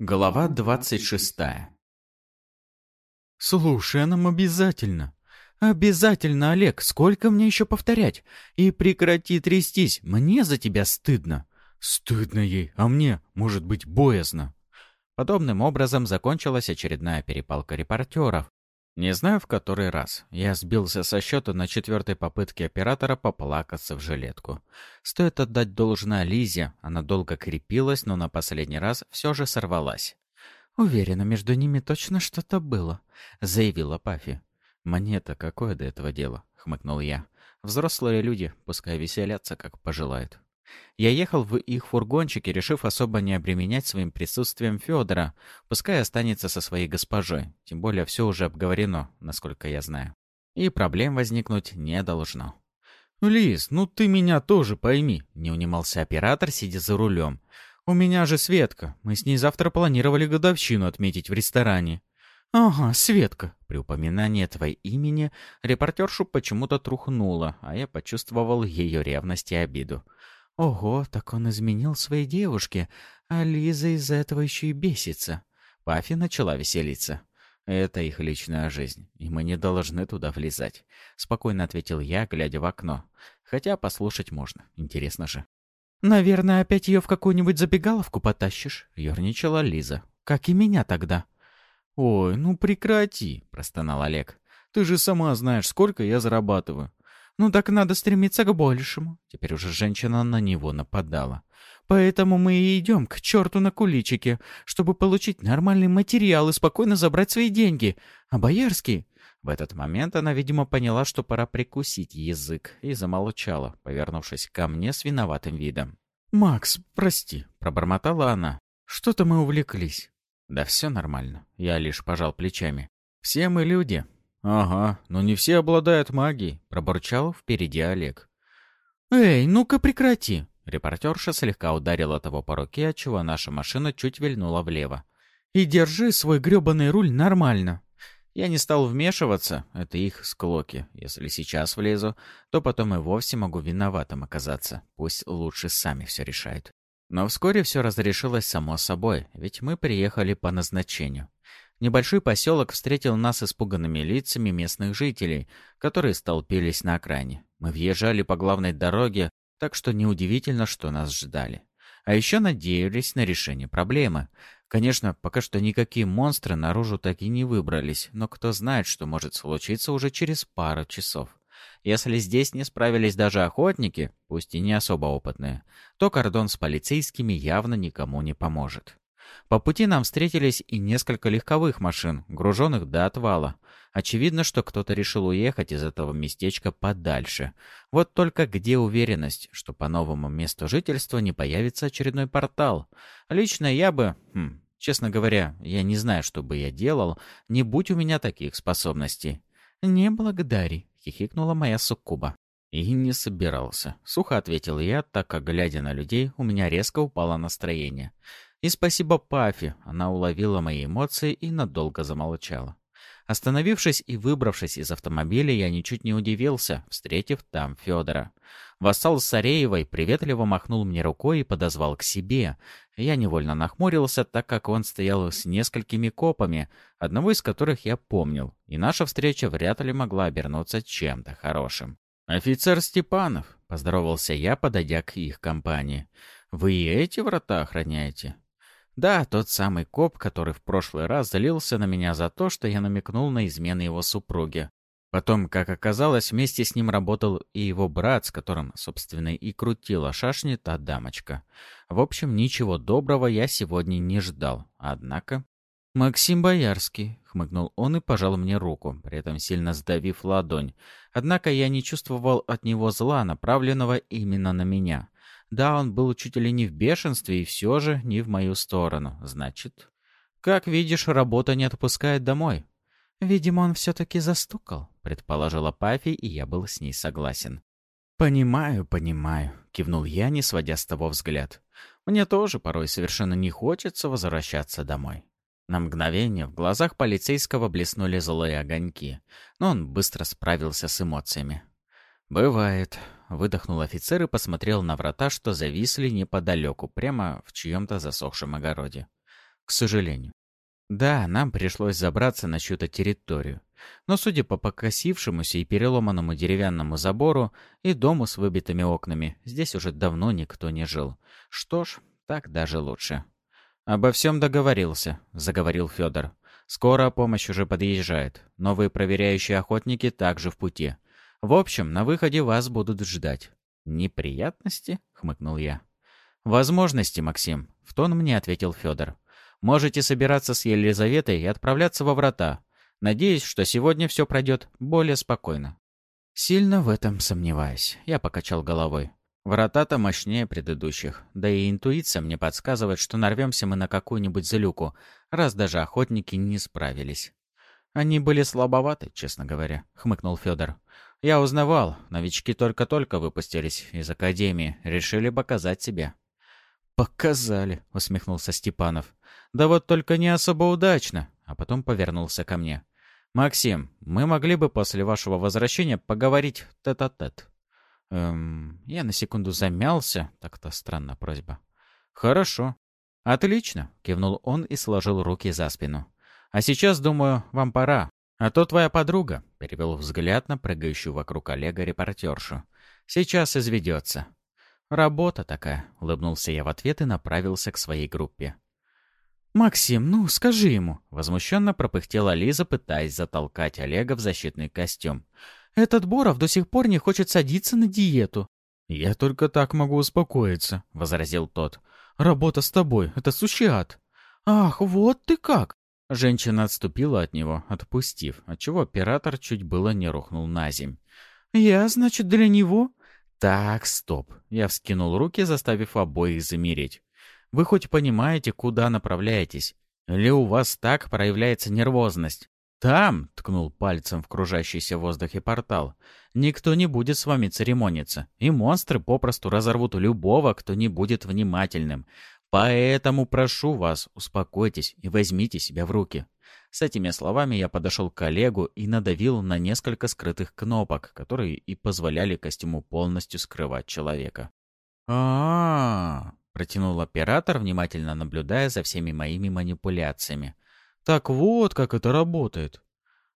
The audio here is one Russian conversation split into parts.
Глава двадцать шестая «Слушай, а нам обязательно. Обязательно, Олег, сколько мне еще повторять? И прекрати трястись, мне за тебя стыдно». «Стыдно ей, а мне, может быть, боязно». Подобным образом закончилась очередная перепалка репортеров. Не знаю в который раз. Я сбился со счета на четвертой попытке оператора поплакаться в жилетку. Стоит отдать должное Лизе, она долго крепилась, но на последний раз все же сорвалась. «Уверена, между ними точно что-то было», — заявила Пафи. «Мне-то какое до этого дело?» — хмыкнул я. «Взрослые люди, пускай веселятся, как пожелают». Я ехал в их фургончике, решив особо не обременять своим присутствием Федора, пускай останется со своей госпожой, тем более все уже обговорено, насколько я знаю. И проблем возникнуть не должно. «Лиз, ну ты меня тоже пойми», — не унимался оператор, сидя за рулем. «У меня же Светка. Мы с ней завтра планировали годовщину отметить в ресторане». «Ага, Светка». При упоминании этого имени репортершу почему-то трухнуло, а я почувствовал ее ревность и обиду. Ого, так он изменил своей девушке, а Лиза из-за этого еще и бесится. Пафи начала веселиться. «Это их личная жизнь, и мы не должны туда влезать», — спокойно ответил я, глядя в окно. «Хотя послушать можно, интересно же». «Наверное, опять ее в какую-нибудь забегаловку потащишь?» — ерничала Лиза. «Как и меня тогда». «Ой, ну прекрати», — простонал Олег. «Ты же сама знаешь, сколько я зарабатываю. Ну так надо стремиться к большему. Теперь уже женщина на него нападала. Поэтому мы и идем к черту на куличике, чтобы получить нормальный материал и спокойно забрать свои деньги. А Боярский... В этот момент она, видимо, поняла, что пора прикусить язык, и замолчала, повернувшись ко мне с виноватым видом. «Макс, прости», — пробормотала она. «Что-то мы увлеклись». «Да все нормально». Я лишь пожал плечами. «Все мы люди, «Ага, но не все обладают магией», — пробурчал впереди Олег. «Эй, ну-ка прекрати!» Репортерша слегка ударила того по руке, отчего наша машина чуть вильнула влево. «И держи свой грёбаный руль нормально!» Я не стал вмешиваться, это их склоки. Если сейчас влезу, то потом и вовсе могу виноватым оказаться. Пусть лучше сами все решают. Но вскоре все разрешилось само собой, ведь мы приехали по назначению. Небольшой поселок встретил нас испуганными лицами местных жителей, которые столпились на окраине. Мы въезжали по главной дороге, так что неудивительно, что нас ждали. А еще надеялись на решение проблемы. Конечно, пока что никакие монстры наружу так и не выбрались, но кто знает, что может случиться уже через пару часов. Если здесь не справились даже охотники, пусть и не особо опытные, то кордон с полицейскими явно никому не поможет. По пути нам встретились и несколько легковых машин, груженных до отвала. Очевидно, что кто-то решил уехать из этого местечка подальше. Вот только где уверенность, что по новому месту жительства не появится очередной портал? Лично я бы... Хм, честно говоря, я не знаю, что бы я делал, не будь у меня таких способностей. «Не благодари», — хихикнула моя суккуба. «И не собирался», — сухо ответил я, так как, глядя на людей, у меня резко упало настроение. И спасибо Пафе, она уловила мои эмоции и надолго замолчала. Остановившись и выбравшись из автомобиля, я ничуть не удивился, встретив там Федора. Вассал Сареевой приветливо махнул мне рукой и подозвал к себе. Я невольно нахмурился, так как он стоял с несколькими копами, одного из которых я помнил, и наша встреча вряд ли могла обернуться чем-то хорошим. «Офицер Степанов», — поздоровался я, подойдя к их компании. «Вы и эти врата охраняете?» Да, тот самый коп, который в прошлый раз залился на меня за то, что я намекнул на измены его супруги. Потом, как оказалось, вместе с ним работал и его брат, с которым, собственно, и крутила шашни та дамочка. В общем, ничего доброго я сегодня не ждал. Однако... «Максим Боярский», — хмыкнул он и пожал мне руку, при этом сильно сдавив ладонь. Однако я не чувствовал от него зла, направленного именно на меня. Да, он был чуть ли не в бешенстве, и все же не в мою сторону. Значит, как видишь, работа не отпускает домой. Видимо, он все-таки застукал, предположила Пафи, и я был с ней согласен. «Понимаю, понимаю», — кивнул я, не сводя с того взгляд. «Мне тоже порой совершенно не хочется возвращаться домой». На мгновение в глазах полицейского блеснули злые огоньки, но он быстро справился с эмоциями. «Бывает», — выдохнул офицер и посмотрел на врата, что зависли неподалеку, прямо в чьем-то засохшем огороде. к сожалению. Да, нам пришлось забраться на чью-то территорию. Но судя по покосившемуся и переломанному деревянному забору и дому с выбитыми окнами, здесь уже давно никто не жил. Что ж, так даже лучше. «Обо всем договорился», — заговорил Федор. «Скоро помощь уже подъезжает. Новые проверяющие охотники также в пути. В общем, на выходе вас будут ждать». «Неприятности?» — хмыкнул я. «Возможности, Максим», — в тон мне ответил Федор. «Можете собираться с Елизаветой и отправляться во врата. Надеюсь, что сегодня все пройдет более спокойно». «Сильно в этом сомневаюсь», — я покачал головой. Врата-то мощнее предыдущих, да и интуиция мне подсказывает, что нарвемся мы на какую-нибудь залюку, раз даже охотники не справились. Они были слабоваты, честно говоря, хмыкнул Федор. Я узнавал, новички только-только выпустились из академии, решили показать себя. «Показали», — усмехнулся Степанов. «Да вот только не особо удачно», а потом повернулся ко мне. «Максим, мы могли бы после вашего возвращения поговорить тет-а-тет». -тет. Эм, я на секунду замялся, так-то странная просьба. «Хорошо». «Отлично», — кивнул он и сложил руки за спину. «А сейчас, думаю, вам пора. А то твоя подруга», — перевел взгляд на прыгающую вокруг Олега репортершу. «Сейчас изведется». «Работа такая», — улыбнулся я в ответ и направился к своей группе. «Максим, ну, скажи ему!» — возмущенно пропыхтела Лиза, пытаясь затолкать Олега в защитный костюм. Этот Боров до сих пор не хочет садиться на диету». «Я только так могу успокоиться», — возразил тот. «Работа с тобой — это сущий ад». «Ах, вот ты как!» Женщина отступила от него, отпустив, отчего оператор чуть было не рухнул на земь. «Я, значит, для него?» «Так, стоп!» Я вскинул руки, заставив обоих замереть. «Вы хоть понимаете, куда направляетесь? Или у вас так проявляется нервозность? «Там!» — ткнул пальцем в кружащийся в воздухе портал. «Никто не будет с вами церемониться, и монстры попросту разорвут любого, кто не будет внимательным. Поэтому прошу вас, успокойтесь и возьмите себя в руки». С этими словами я подошел к коллегу и надавил на несколько скрытых кнопок, которые и позволяли костюму полностью скрывать человека. а, -а, -а протянул оператор, внимательно наблюдая за всеми моими манипуляциями. Так вот, как это работает.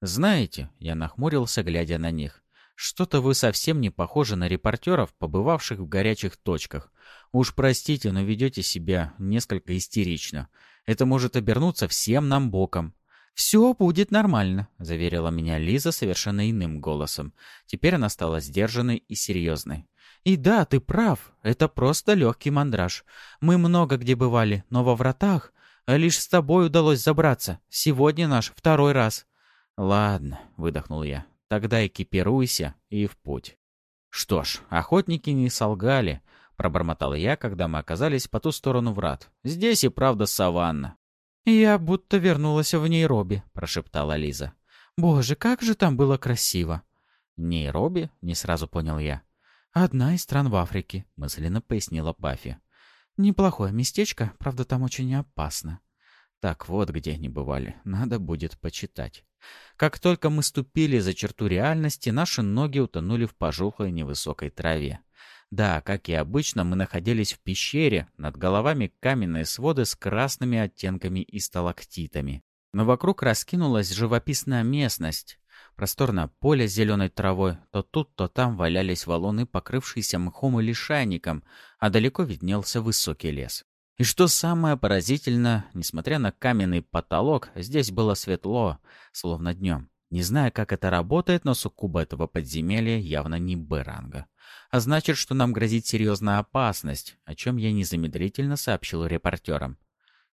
Знаете, я нахмурился, глядя на них. Что-то вы совсем не похожи на репортеров, побывавших в горячих точках. Уж простите, но ведете себя несколько истерично. Это может обернуться всем нам боком. «Все будет нормально», — заверила меня Лиза совершенно иным голосом. Теперь она стала сдержанной и серьезной. «И да, ты прав, это просто легкий мандраж. Мы много где бывали, но во вратах а лишь с тобой удалось забраться. Сегодня наш второй раз». «Ладно», — выдохнул я. «Тогда экипируйся и в путь». «Что ж, охотники не солгали», — пробормотал я, когда мы оказались по ту сторону врат. «Здесь и правда саванна». «Я будто вернулась в Нейроби», — прошептала Лиза. «Боже, как же там было красиво!» «Нейроби?» — не сразу понял я. «Одна из стран в Африке», — мысленно пояснила Баффи. Неплохое местечко, правда, там очень опасно. Так вот, где они бывали. Надо будет почитать. Как только мы ступили за черту реальности, наши ноги утонули в пожухлой невысокой траве. Да, как и обычно, мы находились в пещере, над головами каменные своды с красными оттенками и сталактитами. Но вокруг раскинулась живописная местность. Просторное поле с зеленой травой, то тут, то там валялись валуны, покрывшиеся мхом и лишайником, а далеко виднелся высокий лес. И что самое поразительное, несмотря на каменный потолок, здесь было светло, словно днем. Не знаю, как это работает, но суккуба этого подземелья явно не Б-ранга. А значит, что нам грозит серьезная опасность, о чем я незамедлительно сообщил репортерам.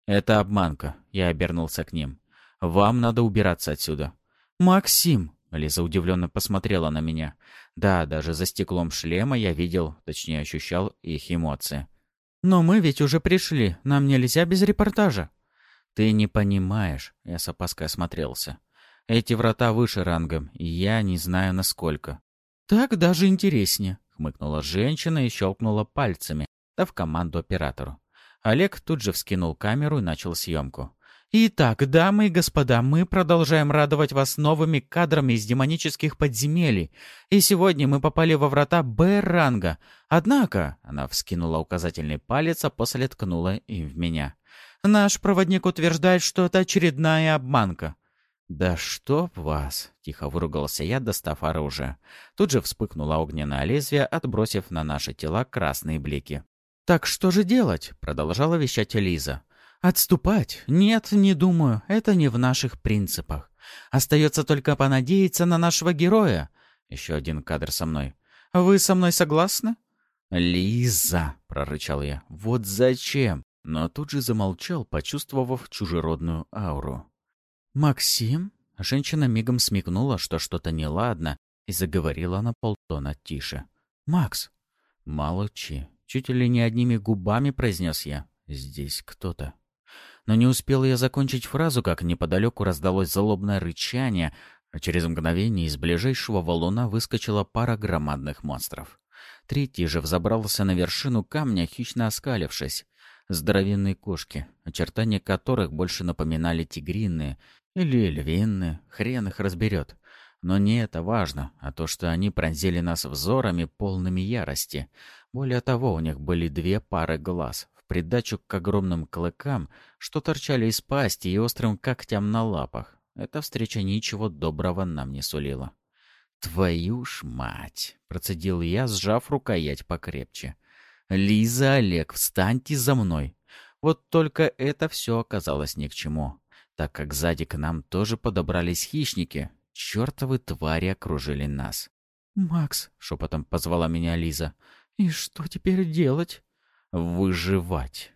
«Это обманка», — я обернулся к ним. «Вам надо убираться отсюда. «Максим!» — Лиза удивленно посмотрела на меня. Да, даже за стеклом шлема я видел, точнее ощущал их эмоции. «Но мы ведь уже пришли, нам нельзя без репортажа». «Ты не понимаешь», — я с опаской осмотрелся. «Эти врата выше рангом, и я не знаю насколько». «Так даже интереснее», — хмыкнула женщина и щелкнула пальцами, дав команду оператору. Олег тут же вскинул камеру и начал съемку. Итак, дамы и господа, мы продолжаем радовать вас новыми кадрами из демонических подземелий. И сегодня мы попали во врата Б-ранга. Однако, она вскинула указательный палец, а после ткнула им в меня. Наш проводник утверждает, что это очередная обманка. «Да чтоб вас!» — тихо выругался я, достав оружие. Тут же вспыхнуло огненное лезвие, отбросив на наши тела красные блики. «Так что же делать?» — продолжала вещать Лиза. «Отступать? Нет, не думаю. Это не в наших принципах. Остается только понадеяться на нашего героя». Еще один кадр со мной. «Вы со мной согласны?» «Лиза!» — прорычал я. «Вот зачем?» Но тут же замолчал, почувствовав чужеродную ауру. «Максим?» Женщина мигом смекнула, что что-то неладно, и заговорила на полтона тише. «Макс!» «Молчи!» Чуть ли не одними губами произнес я. «Здесь кто-то». Но не успел я закончить фразу, как неподалеку раздалось залобное рычание, а через мгновение из ближайшего валуна выскочила пара громадных монстров. Третий же взобрался на вершину камня, хищно оскалившись. Здоровенные кошки, очертания которых больше напоминали тигриные или львиные, хрен их разберет. Но не это важно, а то, что они пронзили нас взорами, полными ярости. Более того, у них были две пары глаз, придачу к огромным клыкам, что торчали из пасти и острым когтям на лапах. Эта встреча ничего доброго нам не сулила. «Твою ж мать!» — процедил я, сжав рукоять покрепче. «Лиза, Олег, встаньте за мной!» Вот только это все оказалось ни к чему, так как сзади к нам тоже подобрались хищники. Чертовы твари окружили нас. «Макс!» — шепотом позвала меня Лиза. «И что теперь делать?» выживать.